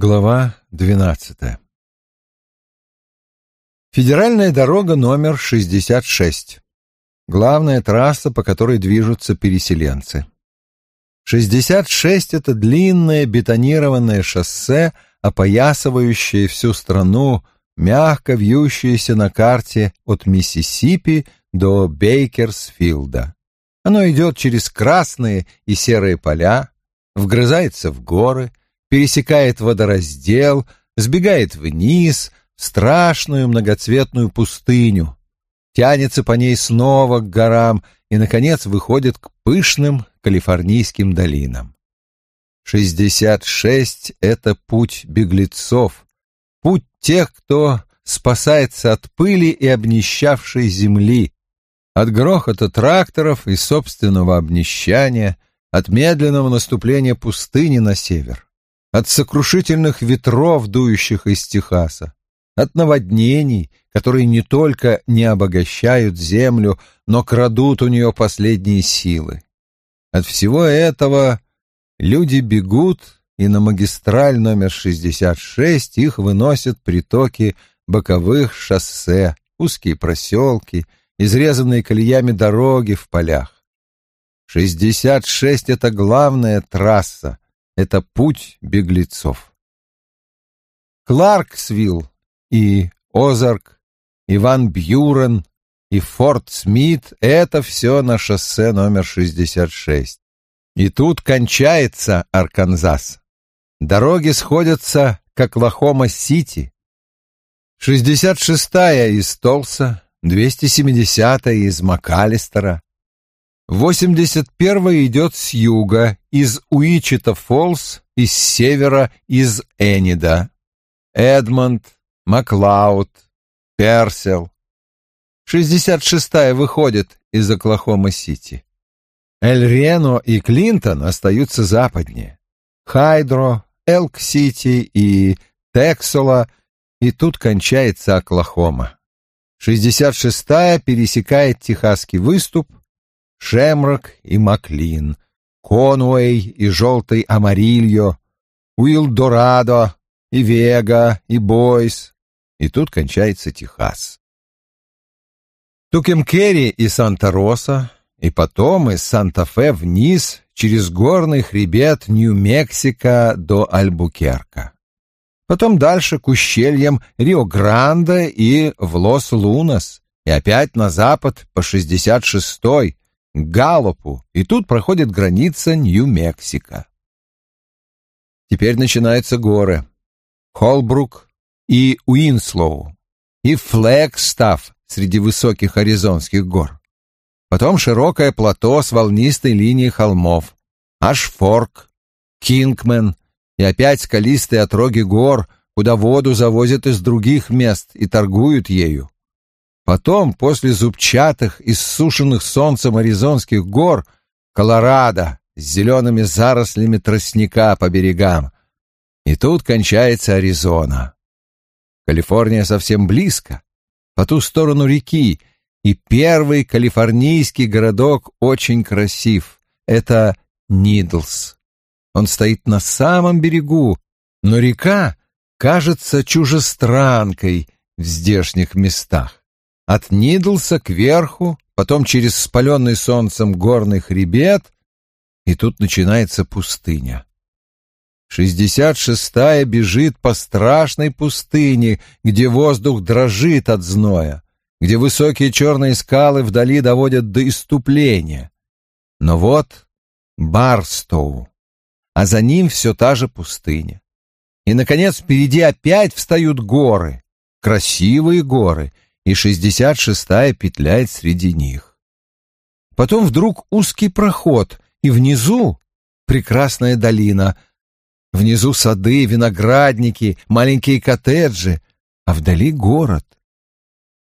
Глава 12. Федеральная дорога номер 66. Главная трасса, по которой движутся переселенцы. 66 — это длинное бетонированное шоссе, опоясывающее всю страну, мягко вьющееся на карте от Миссисипи до Бейкерсфилда. Оно идет через красные и серые поля, вгрызается в горы, пересекает водораздел, сбегает вниз, в страшную многоцветную пустыню, тянется по ней снова к горам и, наконец, выходит к пышным калифорнийским долинам. 66 — это путь беглецов, путь тех, кто спасается от пыли и обнищавшей земли, от грохота тракторов и собственного обнищания, от медленного наступления пустыни на север от сокрушительных ветров, дующих из Техаса, от наводнений, которые не только не обогащают землю, но крадут у нее последние силы. От всего этого люди бегут, и на магистраль номер 66 их выносят притоки боковых шоссе, узкие проселки, изрезанные колеями дороги в полях. 66 — это главная трасса, это путь беглецов. Кларксвилл и Озарк, Иван Бьюрен и Форт Смит — это все на шоссе номер 66. И тут кончается Арканзас. Дороги сходятся к Оклахома-Сити. 66-я из Толса, 270-я из МакАлистера, 81 идет с юга, из Уичета-Фоллс, из севера, из Энида. Эдмонд, Маклауд, Персел. 66-я выходит из Оклахома-Сити. Эль-Рено и Клинтон остаются западнее. Хайдро, Элк-Сити и Тексола, и тут кончается Оклахома. 66-я пересекает Техасский выступ, Шемрок и Маклин, Конуэй и Желтый Амарильо, Уилдорадо и Вега и Бойс, и тут кончается Техас. Тукемкери и Санта-Роса, и потом из Санта-Фе вниз через горный хребет Нью-Мексико до Альбукерка. Потом дальше к ущельям Рио-Гранде и в Лос-Лунас, и опять на запад по 66-й, к Галлопу, и тут проходит граница Нью-Мексико. Теперь начинаются горы. Холбрук и Уинслоу, и Флэгстаф среди высоких аризонских гор. Потом широкое плато с волнистой линией холмов, Ашфорк, Кингмен и опять скалистые отроги гор, куда воду завозят из других мест и торгуют ею. Потом, после зубчатых, иссушенных солнцем аризонских гор, Колорадо с зелеными зарослями тростника по берегам. И тут кончается Аризона. Калифорния совсем близко, по ту сторону реки, и первый калифорнийский городок очень красив. Это Нидлс. Он стоит на самом берегу, но река кажется чужестранкой в здешних местах. От Нидлса кверху, потом через спаленный солнцем горный хребет, и тут начинается пустыня. Шестьдесят шестая бежит по страшной пустыне, где воздух дрожит от зноя, где высокие черные скалы вдали доводят до иступления. Но вот Барстоу, а за ним все та же пустыня. И, наконец, впереди опять встают горы, красивые горы — и шестьдесят шестая петляет среди них. Потом вдруг узкий проход, и внизу прекрасная долина. Внизу сады, виноградники, маленькие коттеджи, а вдали город.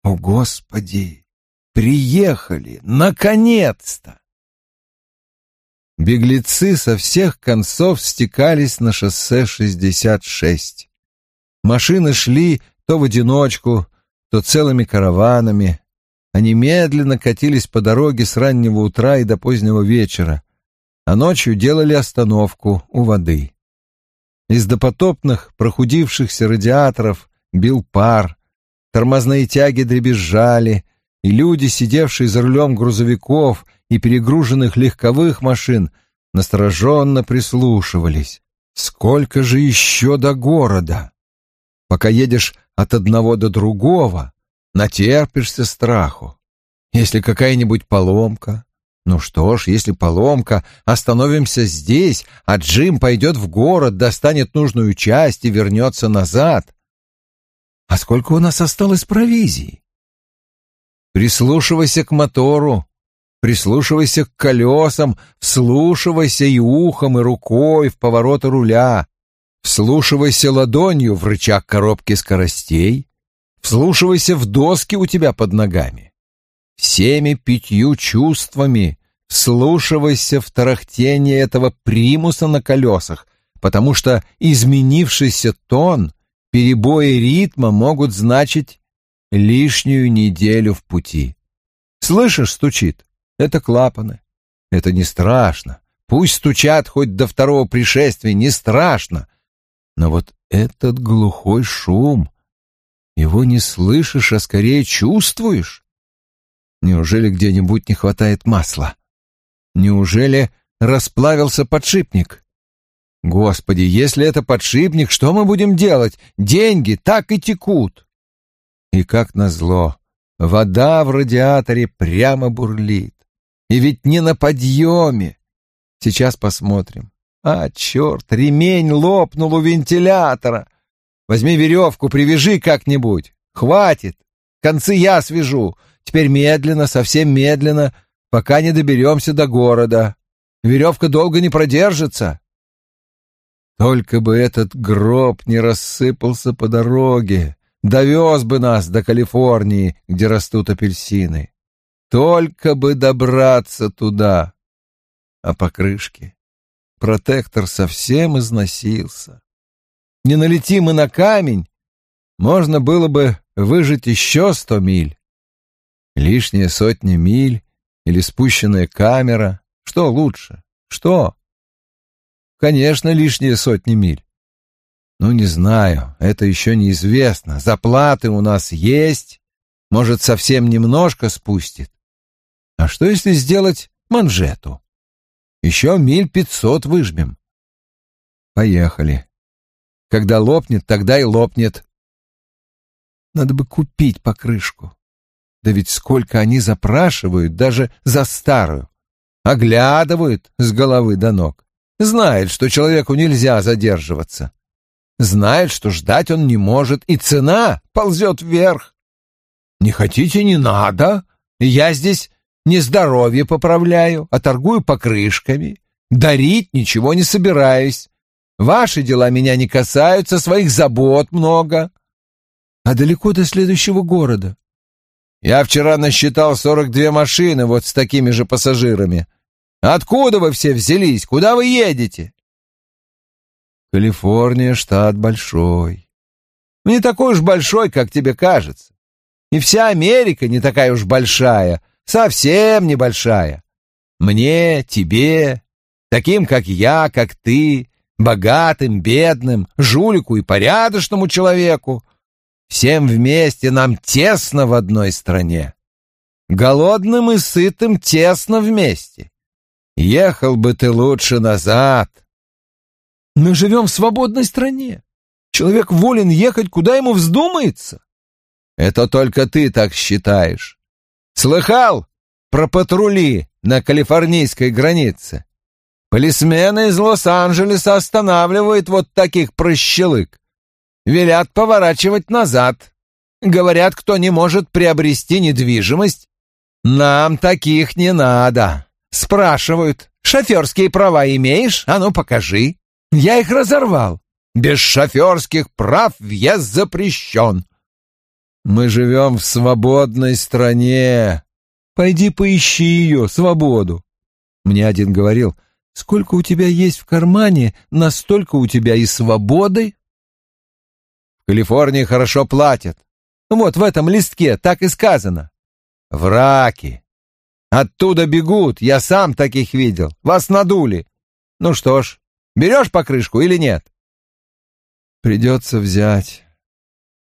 О, Господи! Приехали! Наконец-то! Беглецы со всех концов стекались на шоссе 66. Машины шли то в одиночку, то целыми караванами. Они медленно катились по дороге с раннего утра и до позднего вечера, а ночью делали остановку у воды. Из допотопных прохудившихся радиаторов бил пар, тормозные тяги дребезжали, и люди, сидевшие за рулем грузовиков и перегруженных легковых машин, настороженно прислушивались. Сколько же еще до города? Пока едешь от одного до другого, натерпишься страху. Если какая-нибудь поломка, ну что ж, если поломка, остановимся здесь, а Джим пойдет в город, достанет нужную часть и вернется назад. А сколько у нас осталось провизии? Прислушивайся к мотору, прислушивайся к колесам, вслушивайся и ухом, и рукой в повороты руля, вслушивайся ладонью в рычаг коробки скоростей, вслушивайся в доски у тебя под ногами всеми пятью чувствами вслушивайся в тарахтение этого примуса на колесах, потому что изменившийся тон, перебои ритма могут значить лишнюю неделю в пути. Слышишь, стучит? Это клапаны. Это не страшно. Пусть стучат хоть до второго пришествия, не страшно. Но вот этот глухой шум, его не слышишь, а скорее чувствуешь. Неужели где-нибудь не хватает масла? Неужели расплавился подшипник? Господи, если это подшипник, что мы будем делать? Деньги так и текут. И как назло, вода в радиаторе прямо бурлит. И ведь не на подъеме. Сейчас посмотрим. А, черт, ремень лопнул у вентилятора. Возьми веревку, привяжи как-нибудь. Хватит. Концы я свяжу. Теперь медленно, совсем медленно, пока не доберемся до города. Веревка долго не продержится. Только бы этот гроб не рассыпался по дороге, довез бы нас до Калифорнии, где растут апельсины. Только бы добраться туда. А покрышки протектор совсем износился. Не налетим мы на камень, можно было бы выжить еще сто миль. Лишняя сотня миль или спущенная камера? Что лучше? Что? Конечно, лишние сотни миль. Ну, не знаю, это еще неизвестно. Заплаты у нас есть, может, совсем немножко спустит. А что, если сделать манжету? Еще миль пятьсот выжмем. Поехали. Когда лопнет, тогда и лопнет. Надо бы купить покрышку. Да ведь сколько они запрашивают даже за старую. Оглядывают с головы до ног. Знает, что человеку нельзя задерживаться. Знает, что ждать он не может, и цена ползет вверх. Не хотите, не надо. Я здесь не здоровье поправляю, а торгую покрышками. Дарить ничего не собираюсь. Ваши дела меня не касаются, своих забот много. А далеко до следующего города? Я вчера насчитал сорок две машины вот с такими же пассажирами. Откуда вы все взялись? Куда вы едете? Калифорния — штат большой. Не такой уж большой, как тебе кажется. И вся Америка не такая уж большая, совсем небольшая. Мне, тебе, таким, как я, как ты, богатым, бедным, жулику и порядочному человеку — Всем вместе нам тесно в одной стране. Голодным и сытым тесно вместе. Ехал бы ты лучше назад. Мы живем в свободной стране. Человек волен ехать, куда ему вздумается. Это только ты так считаешь. Слыхал про патрули на калифорнийской границе? Полисмены из Лос-Анджелеса останавливают вот таких прощелык. Велят поворачивать назад. Говорят, кто не может приобрести недвижимость. Нам таких не надо. Спрашивают, шоферские права имеешь? А ну покажи. Я их разорвал. Без шоферских прав въезд запрещен. Мы живем в свободной стране. Пойди поищи ее, свободу. Мне один говорил, сколько у тебя есть в кармане, настолько у тебя и свободы, Калифорнии хорошо платят. Вот в этом листке так и сказано. Враки. Оттуда бегут, я сам таких видел. Вас надули. Ну что ж, берешь покрышку или нет? Придется взять.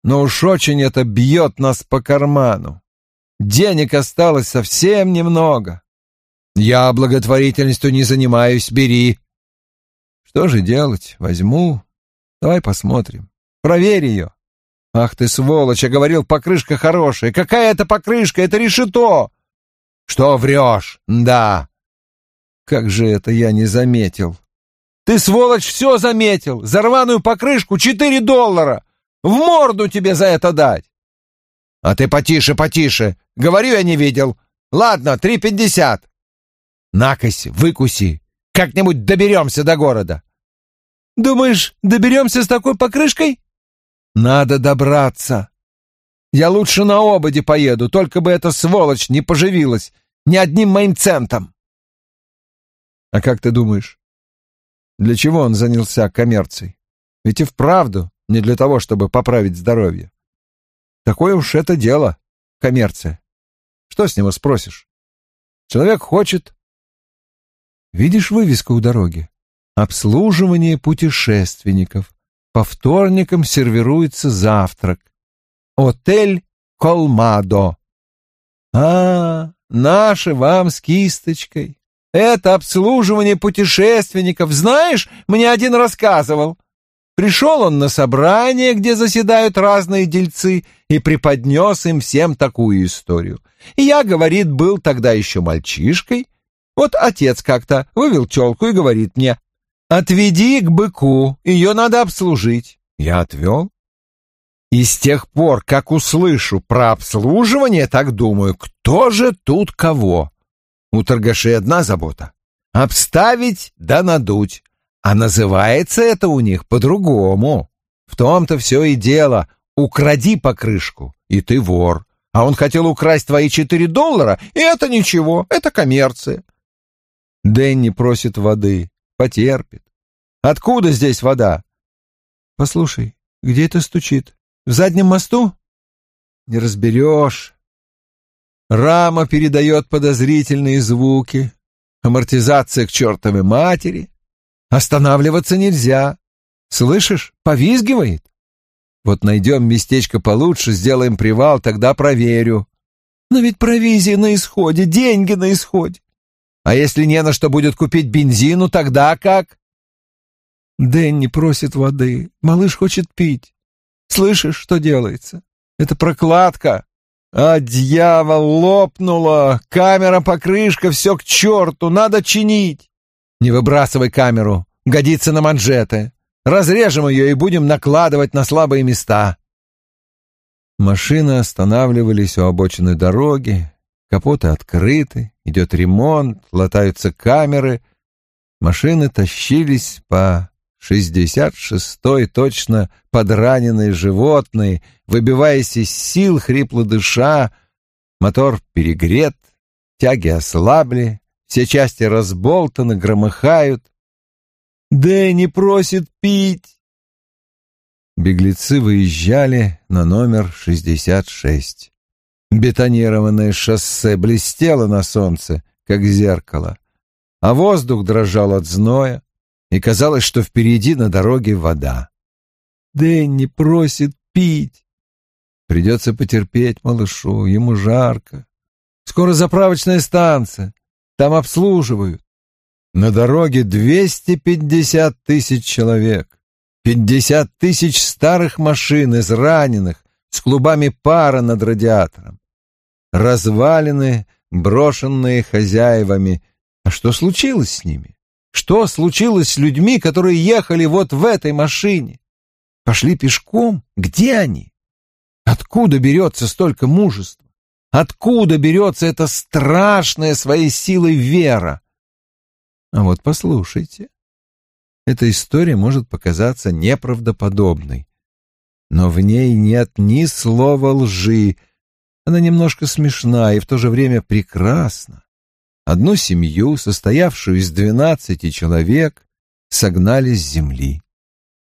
Но уж очень это бьет нас по карману. Денег осталось совсем немного. Я благотворительностью не занимаюсь, бери. Что же делать? Возьму. Давай посмотрим. Проверь ее. Ах ты сволочь, я говорил, покрышка хорошая. Какая это покрышка? Это решето. Что врешь? Да. Как же это я не заметил? Ты, сволочь, все заметил. За рваную покрышку четыре доллара. В морду тебе за это дать. А ты потише, потише. Говорю, я не видел. Ладно, три пятьдесят. Накось, выкуси. Как-нибудь доберемся до города. Думаешь, доберемся с такой покрышкой? Надо добраться. Я лучше на ободе поеду, только бы эта сволочь не поживилась ни одним моим центом. А как ты думаешь, для чего он занялся коммерцией? Ведь и вправду не для того, чтобы поправить здоровье. Такое уж это дело, коммерция. Что с него спросишь? Человек хочет. Видишь вывеску у дороги? Обслуживание путешественников. По вторникам сервируется завтрак. Отель Колмадо. А, наши вам с кисточкой. Это обслуживание путешественников. Знаешь, мне один рассказывал. Пришел он на собрание, где заседают разные дельцы, и преподнес им всем такую историю. И я, говорит, был тогда еще мальчишкой. Вот отец как-то вывел челку и говорит мне, «Отведи к быку, ее надо обслужить». Я отвел. И с тех пор, как услышу про обслуживание, так думаю, кто же тут кого? У торгашей одна забота — обставить да надуть. А называется это у них по-другому. В том-то все и дело. Укради покрышку, и ты вор. А он хотел украсть твои четыре доллара, и это ничего, это коммерция. Дэнни просит воды, потерпит. Откуда здесь вода? Послушай, где это стучит? В заднем мосту? Не разберешь. Рама передает подозрительные звуки. Амортизация к чертовой матери. Останавливаться нельзя. Слышишь, повизгивает. Вот найдем местечко получше, сделаем привал, тогда проверю. Но ведь провизия на исходе, деньги на исходе. А если не на что будет купить бензину, тогда как? Дэнни просит воды. Малыш хочет пить. Слышишь, что делается? Это прокладка. А, дьявол, лопнула! Камера-покрышка, все к черту, надо чинить! Не выбрасывай камеру, годится на манжеты. Разрежем ее и будем накладывать на слабые места. Машины останавливались у обочины дороги, капоты открыты, идет ремонт, латаются камеры. Машины тащились по шестьдесят шестой точно подраненные животные, выбиваясь из сил, хрипло дыша. Мотор перегрет, тяги ослабли, все части разболтаны, громыхают. Дэнни просит пить. Беглецы выезжали на номер шестьдесят шесть. Бетонированное шоссе блестело на солнце, как зеркало, а воздух дрожал от зноя и казалось, что впереди на дороге вода. Дэнни просит пить. Придется потерпеть малышу, ему жарко. Скоро заправочная станция, там обслуживают. На дороге 250 тысяч человек, 50 тысяч старых машин, израненных, с клубами пара над радиатором. Развалины, брошенные хозяевами. А что случилось с ними? Что случилось с людьми, которые ехали вот в этой машине? Пошли пешком? Где они? Откуда берется столько мужества? Откуда берется эта страшная своей силой вера? А вот послушайте. Эта история может показаться неправдоподобной, но в ней нет ни слова лжи. Она немножко смешна и в то же время прекрасна. Одну семью, состоявшую из двенадцати человек, согнали с земли.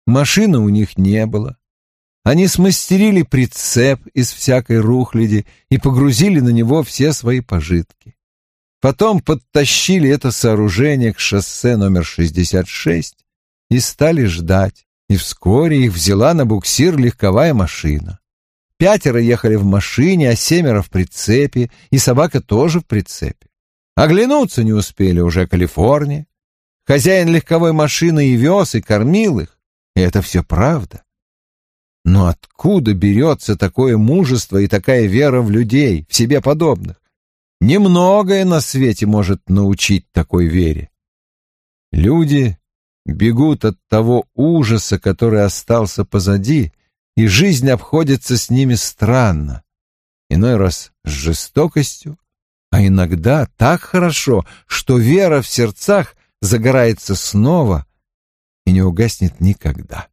Машины у них не было. Они смастерили прицеп из всякой рухляди и погрузили на него все свои пожитки. Потом подтащили это сооружение к шоссе номер 66 и стали ждать, и вскоре их взяла на буксир легковая машина. Пятеро ехали в машине, а семеро в прицепе, и собака тоже в прицепе. Оглянуться не успели уже Калифорния. Хозяин легковой машины и вез, и кормил их. И это все правда. Но откуда берется такое мужество и такая вера в людей, в себе подобных? Немногое на свете может научить такой вере. Люди бегут от того ужаса, который остался позади, и жизнь обходится с ними странно, иной раз с жестокостью, а иногда так хорошо, что вера в сердцах загорается снова и не угаснет никогда.